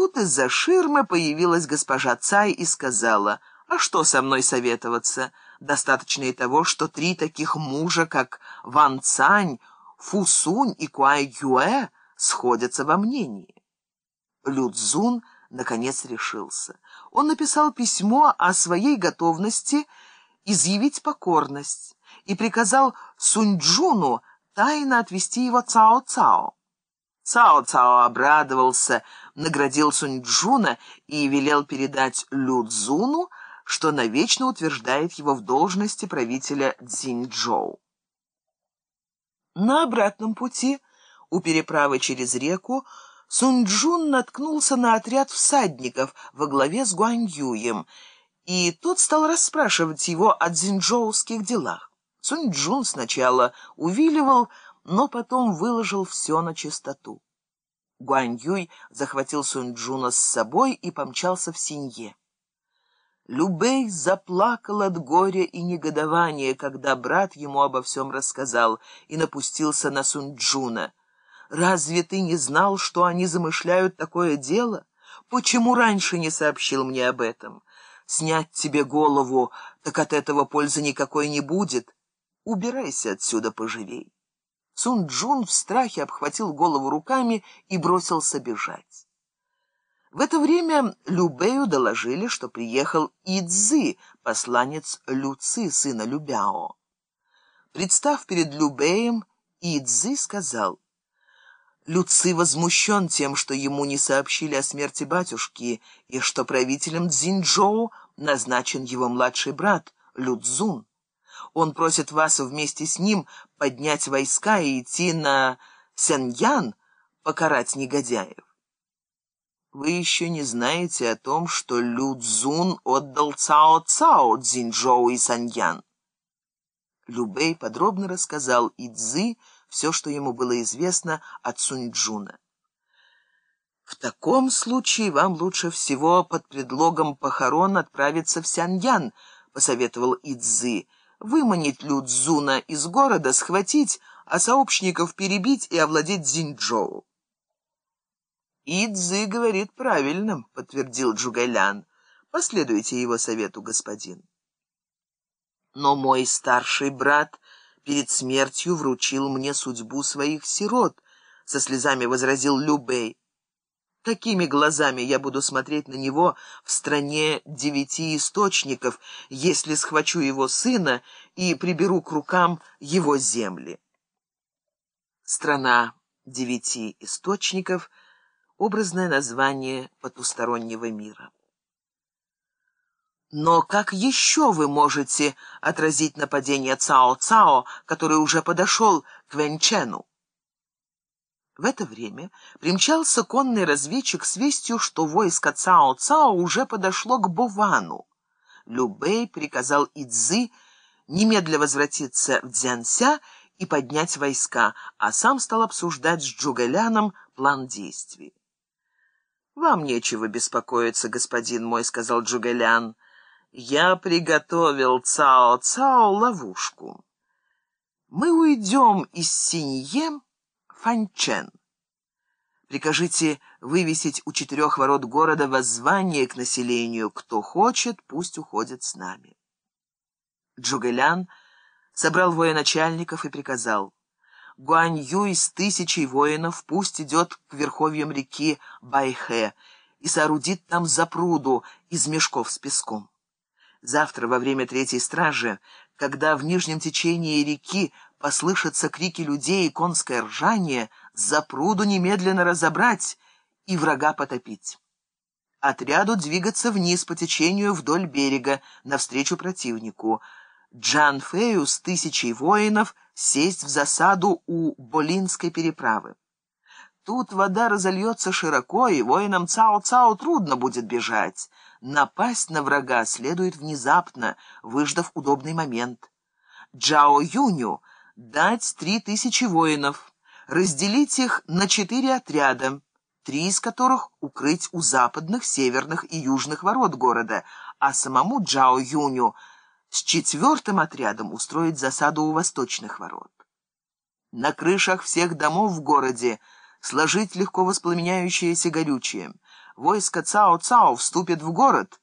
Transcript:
тут из-за ширмы появилась госпожа Цай и сказала, «А что со мной советоваться? Достаточно и того, что три таких мужа, как Ван Цань, Фу Сунь и Куай Юэ, сходятся во мнении». Лю Цзун наконец решился. Он написал письмо о своей готовности изъявить покорность и приказал Сунь-Джуну тайно отвести его Цао-Цао. Цао-Цао обрадовался, наградил Сунь-Джуна и велел передать Лю-Цзуну, что навечно утверждает его в должности правителя Цзиньчжоу. На обратном пути, у переправы через реку, Сунь-Джун наткнулся на отряд всадников во главе с Гуань-Юем, и тот стал расспрашивать его о дзинчжоуских делах. Сунь-Джун сначала увиливал, но потом выложил все начистоту. Гуань-Юй захватил Сунь-Джуна с собой и помчался в Синье. Лю Бэй заплакал от горя и негодования, когда брат ему обо всем рассказал и напустился на Сунь-Джуна. Разве ты не знал, что они замышляют такое дело? Почему раньше не сообщил мне об этом? Снять тебе голову, так от этого пользы никакой не будет. Убирайся отсюда поживей. Сун Джун в страхе обхватил голову руками и бросился бежать. В это время Любею доложили, что приехал Идзы, посланец Люци, сына Любяо. Представ перед Любеем, Идзы сказал — Люци возмущен тем, что ему не сообщили о смерти батюшки, и что правителем Цзиньчжоу назначен его младший брат Людзун. Он просит вас вместе с ним поднять войска и идти на Сяньян покарать негодяев. Вы еще не знаете о том, что Людзун отдал Цао-Цао Цзиньчжоу и Саньян. Любэй подробно рассказал Идзы, все, что ему было известно от Суньчжуна. В таком случае вам лучше всего под предлогом похорон отправиться в Сяньян, посоветовал Идзы, выманить Людзуна из города, схватить, а сообщников перебить и овладеть Зинчжоу. «Идзы говорит правильно», — подтвердил Джугэлян. «Последуйте его совету, господин». «Но мой старший брат перед смертью вручил мне судьбу своих сирот», — со слезами возразил Любей. Какими глазами я буду смотреть на него в стране девяти источников, если схвачу его сына и приберу к рукам его земли? Страна девяти источников — образное название потустороннего мира. Но как еще вы можете отразить нападение Цао-Цао, который уже подошел к Вэньчену? В это время примчался конный разведчик с вестью, что войско Цао-Цао уже подошло к Бовану. Любэй приказал Идзы немедля возвратиться в Дзянся и поднять войска, а сам стал обсуждать с Джугэляном план действий. «Вам нечего беспокоиться, господин мой», — сказал Джугэлян я приготовил Цао-Цао ловушку. Мы уйдем из Синье в Фанчен. Прикажите вывесить у четырех ворот города воззвание к населению. Кто хочет, пусть уходит с нами. Джугэлян собрал военачальников и приказал. Гуань Юй с тысячей воинов пусть идет к верховьям реки Байхэ и соорудит там запруду из мешков с песком. Завтра во время третьей стражи, когда в нижнем течении реки послышатся крики людей и конское ржание, за пруду немедленно разобрать и врага потопить. Отряду двигаться вниз по течению вдоль берега, навстречу противнику. Джан Фею с тысячей воинов сесть в засаду у Болинской переправы. Тут вода разольется широко, и воинам Цао-Цао трудно будет бежать. Напасть на врага следует внезапно, выждав удобный момент. Джао Юню дать три тысячи воинов, разделить их на четыре отряда, три из которых укрыть у западных, северных и южных ворот города, а самому Джао Юню с четвертым отрядом устроить засаду у восточных ворот. На крышах всех домов в городе сложить легко воспламеняющееся горючее, войско Цао-Цао вступит в город,